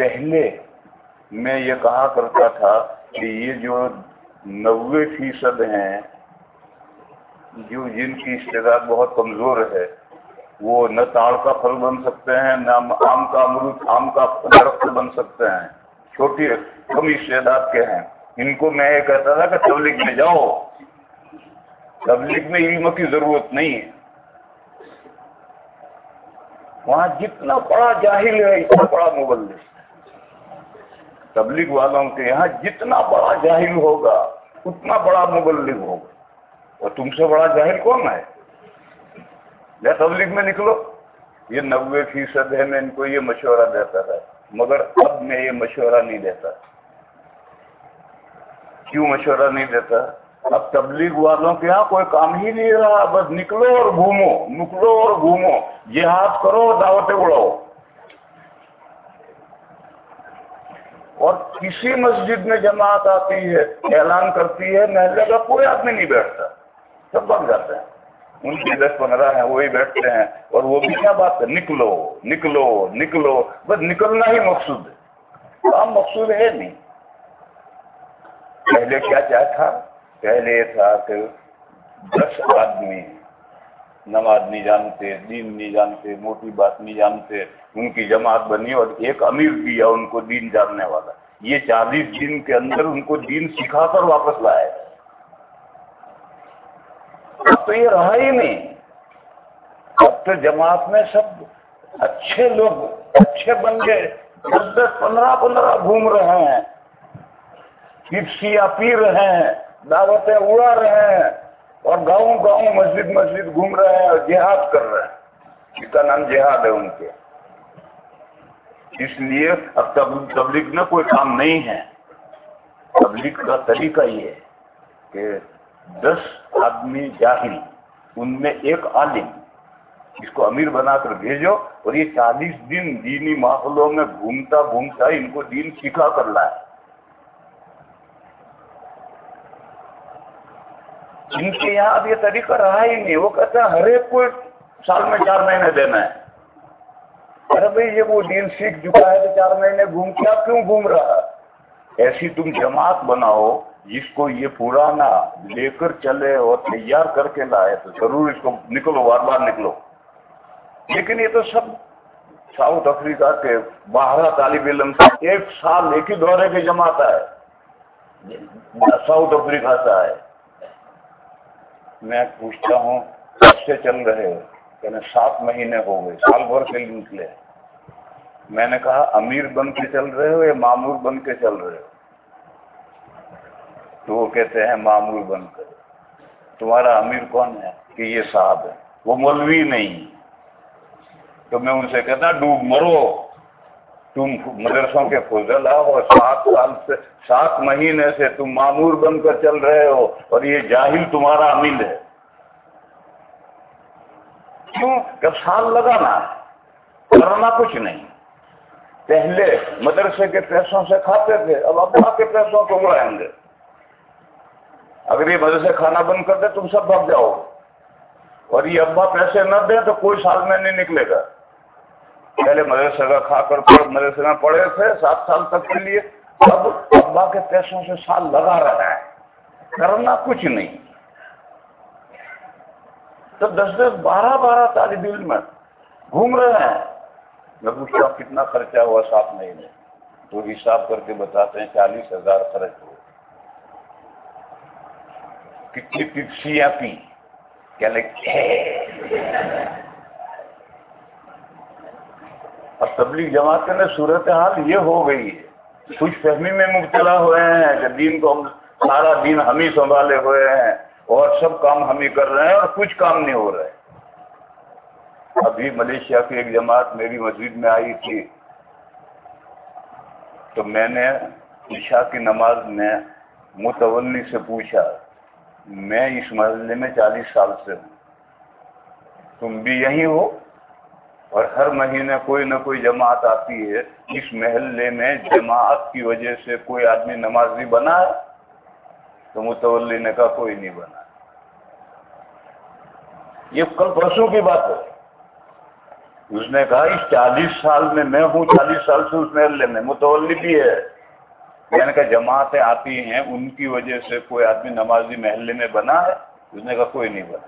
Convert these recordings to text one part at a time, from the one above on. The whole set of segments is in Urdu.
پہلے میں یہ کہا کرتا تھا کہ یہ جو نوے فیصد ہیں، جو جن کی استعداد بہت کمزور ہے، وہ نہ تاڑ کا پھل بن سکتے ہیں، نہ آم کا امرود، آم کا درخت بن سکتے ہیں۔ چھوٹی کم استعداد کے ہیں۔ ان کو میں یہ کہتا تھا کہ تبلیغ میں جاؤ۔ تبلیغ میں علم کی ضرورت نہیں ہے۔ وہاں جتنا بڑا جاہل ہے، اتنا بڑا مبلس۔ تبلیغ والوں کے یہاں جتنا بڑا جاہل ہوگا، اتنا بڑا مبلغ ہوگا۔ اور تم سے بڑا جاہل کون ہے؟ یا تبلیغ میں نکلو۔ یہ نوے فیصد ہے، میں ان کو یہ مشورہ دیتا تھا، مگر اب میں یہ مشورہ نہیں دیتا۔ کیوں مشورہ نہیں دیتا؟ اب تبلیغ والوں کے یہاں کوئی کام ہی نہیں رہا، بس نکلو اور گھومو، نکلو اور گھومو۔ جہاد کرو، دعوتیں اڑاؤ۔ کسی مسجد میں جماعت آتی ہے، اعلان کرتی ہے محلے کا کوئی آدمی نہیں بیٹھتا، سب بن جاتے ہیں ان کے دس پندرہ ہیں، وہی بیٹھتے ہیں، اور وہ بھی کیا بات ہے؟ نکلو نکلو نکلو۔ بس نکلنا ہی مقصود ہے۔ کام مقصود ہے نہیں۔ پہلے کیا کیا تھا؟ پہلے یہ تھا کہ دس آدمی نماز نہیں جانتے، دین نہیں جانتے، موٹی بات نہیں جانتے، ان کی جماعت بنی اور ایک امیر دیا ان کو دین جاننے والا۔ یہ چالیس دن کے اندر ان کو دین سکھا کر واپس لائے اب تو یہ رہا ہی نہیں۔ اب تو جماعت میں سب اچھے لوگ اچھے بن گئے۔ دس دس پندرہ پندرہ گھوم رہے ہیں۔ پپسیاں پی رہے ہیں، دعوتیں اڑا رہے ہیں اور گاؤں گاؤں مسجد مسجد گھوم رہے ہیں اور جہاد کر رہے ہیں۔ اس کا نام جہاد ہے ان کے۔ اس لیے اب تبلیغ میں کوئی کام نہیں ہے۔ تبلیغ کا طریقہ یہ ہے کہ دس آدمی جاہل، ان میں ایک عالم، اس کو امیر بنا کر بھیجو اور یہ چالیس دن دینی ماحولوں میں گھومتا گھومتا ان کو دین سکھا کر لائے۔ ان کے یہاں اب یہ طریقہ رہا ہی نہیں، وہ کہتے ہیں ہر ایک کو سال میں چار مہینے دینا ہے۔ ارے بھائی، یہ وہ دین سیکھ چکا ہے چار مہینے گھوم کے آپ کیوں گھوم رہا ایسی تم جماعت بناؤ جس کو یہ پرانا لے کر چلے اور تیار کر کے لائے تو ضرور اس کو نکلو، بار بار نکلو۔ لیکن یہ تو سب ساؤتھ افریقہ کے باہر طالب علم سے ایک سال ایک ہی دورے کی جماعت ہے۔ ساؤتھ افریقہ سے آئے۔ میں پوچھتا ہوں کب سے چل رہے ہو؟ کہ سات مہینے ہو گئے، سال بھر کے لیے نکلے۔ میں نے کہا، امیر بن کے چل رہے ہو یا معمور بن کے چل رہے ہو؟ تو وہ کہتے ہیں معمور بن کر۔ تمہارا امیر کون ہے؟ کہ یہ صاحب ہے۔ وہ مولوی نہیں۔ تو میں ان سے کہتا، ڈوب مرو۔ تم مدرسوں کے فضل آؤ اور سات سال سے، سات مہینے سے تم معمور بن کر چل رہے ہو اور یہ جاہل تمہارا امین ہے۔ کیوں جب سال لگانا کرنا کچھ نہیں۔ پہلے مدرسے کے پیسوں سے کھاتے تھے، اب ابا کے پیسوں کو اڑائیں گے۔ اگر یہ مدرسے کھانا بند کر دے، تم سب بھگ جاؤ۔ اور یہ ابا پیسے نہ دیں تو کوئی سال میں نہیں نکلے گا۔ پہلے مدرسے کا کھا کر مدرسے میں پڑے تھے، سات سال تک کے لیے۔ اب ابا کے پیسوں سے سال لگا رہا ہے۔ کرنا کچھ نہیں۔ تو دس دس بارہ بارہ طالب علم گھوم رہے ہیں۔ میں پوچھتا ہوں کتنا خرچہ ہوا سات مہینے تو حساب کر کے بتاتے ہیں چالیس ہزار خرچ ہو کتنی پپسیاں پی۔ کیا اور تبلیغ جماعت کے صورت حال یہ ہو گئی ہے۔ خوش فہمی میں مبتلا ہوئے ہیں۔ کہ دین کو ہم سارا دین ہم ہی سنبھالے ہوئے ہیں۔ اور سب کام ہم ہی کر رہے ہیں اور کچھ کام نہیں ہو رہے ابھی ملیشیا کی ایک جماعت میری مسجد میں آئی تھی۔ تو میں نے عشاء کی نماز میں متولی سے پوچھا، میں اس محلے میں چالیس سال سے ہوں۔ تم بھی یہی ہو؟ اور ہر مہینے کوئی نہ کوئی جماعت آتی ہے۔ اس محلے میں جماعت کی وجہ سے کوئی آدمی نمازی بنا ہے؟ تو متولی نے کہا کوئی نہیں بنا۔ یہ کل پرسوں کی بات ہے۔ اس نے کہا، اس چالیس سال میں میں ہوں، چالیس سال سے اس محلے میں متولی بھی ہے۔ یعنی کہ جماعتیں آتی ہیں، ان کی وجہ سے کوئی آدمی نمازی محلے میں بنا ہے؟ اس نے کہا، کوئی نہیں بنا۔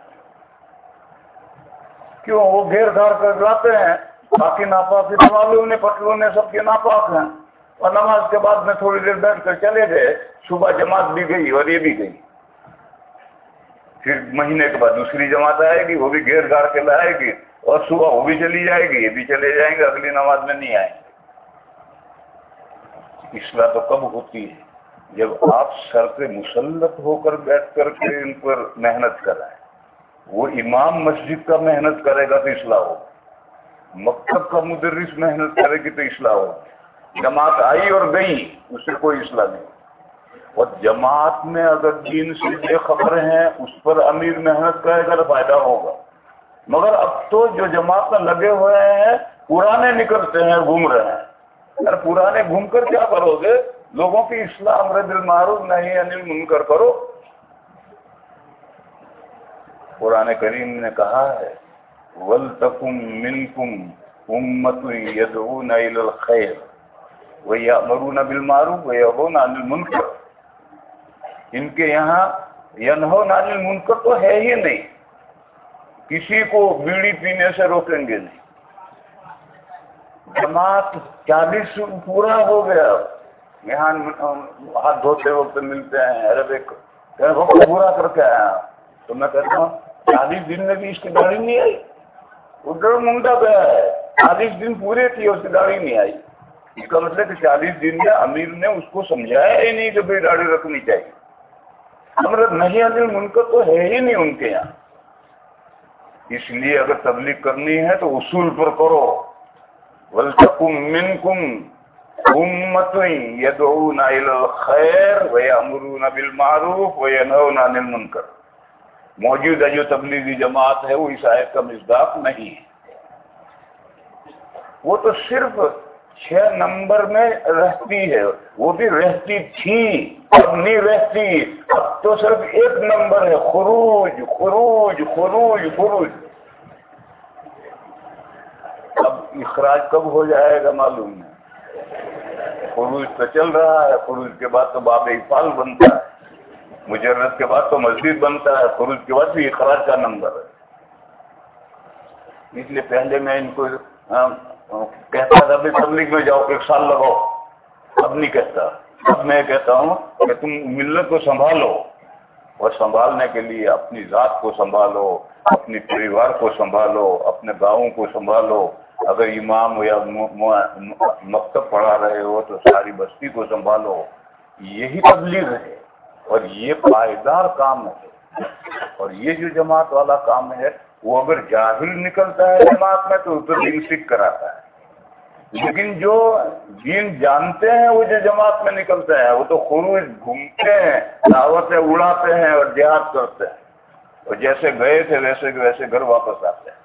کیوں؟ وہ گھیر گھر کر لاتے ہیں، باقی ناپاک معلوم نے پٹلوں نے سب کے ناپاک ہیں۔ اور نماز کے بعد میں تھوڑی دیر بیٹھ کر چلے گئے، صبح جماعت بھی گئی اور یہ بھی گئی۔ پھر مہینے کے بعد دوسری جماعت آئے گی، وہ بھی گھیر گھاڑ کے لائے گی اور صبح وہ بھی چلی جائے گی، یہ بھی چلے جائیں گے، اگلی نماز میں نہیں آئیں گے۔ اصلاح تو کب ہوتی ہے؟ جب آپ سر پہ مسلط ہو کر بیٹھ کر کے ان پر محنت کرائیں۔ وہ امام مسجد کا محنت کرے گا تو اصلاح ہوگا۔ مکتب کا مدرس محنت کرے گی تو اصلاح ہوگا۔ جماعت آئی اور گئی، اس سے کوئی اصلاح نہیں۔ اور جماعت میں اگر دین سے بے خبر ہیں، اس پر امیر محنت کرے گا فائدہ ہوگا۔ مگر اب تو جو جماعت میں لگے ہوئے ہیں، پرانے نکلتے ہیں، گھوم رہے ہیں۔ اگر پرانے گھوم کر کیا کرو گے؟ لوگوں کی اصلاح امر دل معروف نہیں انل منکر کرو۔ قرآن کریم نے کہا ہے ول تکم من کم امت یدعون الى الخیر ویامرون بالمعروف ویہون عن المنکر ان کے یہاں ینہون عن المنکر تو ہے ہی نہیں۔ کسی کو بیڑی پینے سے روکیں گے نہیں۔ جماعت چالیس پورا ہو گیا۔ یہاں ہاتھ دھوتے وقت ملتے ہیں ارے پورا کر کے آیا تو میں کہتا ہوں، چالیس دن میں بھی اس کی گاڑی نہیں آئی۔ ادھر منڈا گیا ہے۔ چالیس دن پورے تھے، اس کی گاڑی نہیں آئی۔ اس کا مطلب کہ چالیس دن میں امیر نے اس کو سمجھایا ہی نہیں کہ بھائی گاڑی رکھنی چاہیے۔ امرت نہیں انل منکر تو ہے ہی نہیں ان کے یہاں۔ اس لیے اگر تبلیغ کرنی ہے تو اصول پر کرو۔ ولتکم منکم امت یدعون الى الخیر ویامرون بالمعروف وینہون عن المنکر موجودہ جو تبلیغی جماعت ہے، وہ اس آیت کا مصداق نہیں ہے۔ وہ تو صرف چھ نمبر میں رہتی ہے۔ وہ بھی رہتی تھی اب نہیں رہتی۔ اب تو صرف ایک نمبر ہے۔ خروج خروج خروج خروج۔ اب اخراج کب ہو جائے گا معلوم ہے خروج تو چل رہا ہے۔ خروج کے بعد تو باب اقبال بنتا ہے۔ مجرد کے بعد تو مسجد بنتا ہے۔ خروج کے بعد بھی اخراج کا نمبر ہے۔ اس لیے پہلے میں ان کو ہاں کہتا تھا بھی تبلیغ میں جاؤ، ایک سال لگاؤ۔ اب نہیں کہتا۔ اب میں کہتا ہوں کہ تم ملت کو سنبھالو اور سنبھالنے کے لیے اپنی ذات کو سنبھالو، اپنی پریوار کو سنبھالو، اپنے گاؤں کو سنبھالو۔ اگر امام یا مکتب پڑھا رہے ہو تو ساری بستی کو سنبھالو۔ یہی تبلیغ ہے اور یہ پائیدار کام ہے۔ اور یہ جو جماعت والا کام ہے، وہ اگر جاہل نکلتا ہے جماعت میں تو دین سکھ کراتا ہے۔ لیکن جو دین جانتے ہیں وہ جو جماعت میں نکلتے ہیں، وہ تو خروج گھومتے ہیں، دعوتیں اڑاتے ہیں اور جہاد کرتے ہیں۔ اور جیسے گئے تھے، ویسے ویسے گھر واپس آتے ہیں۔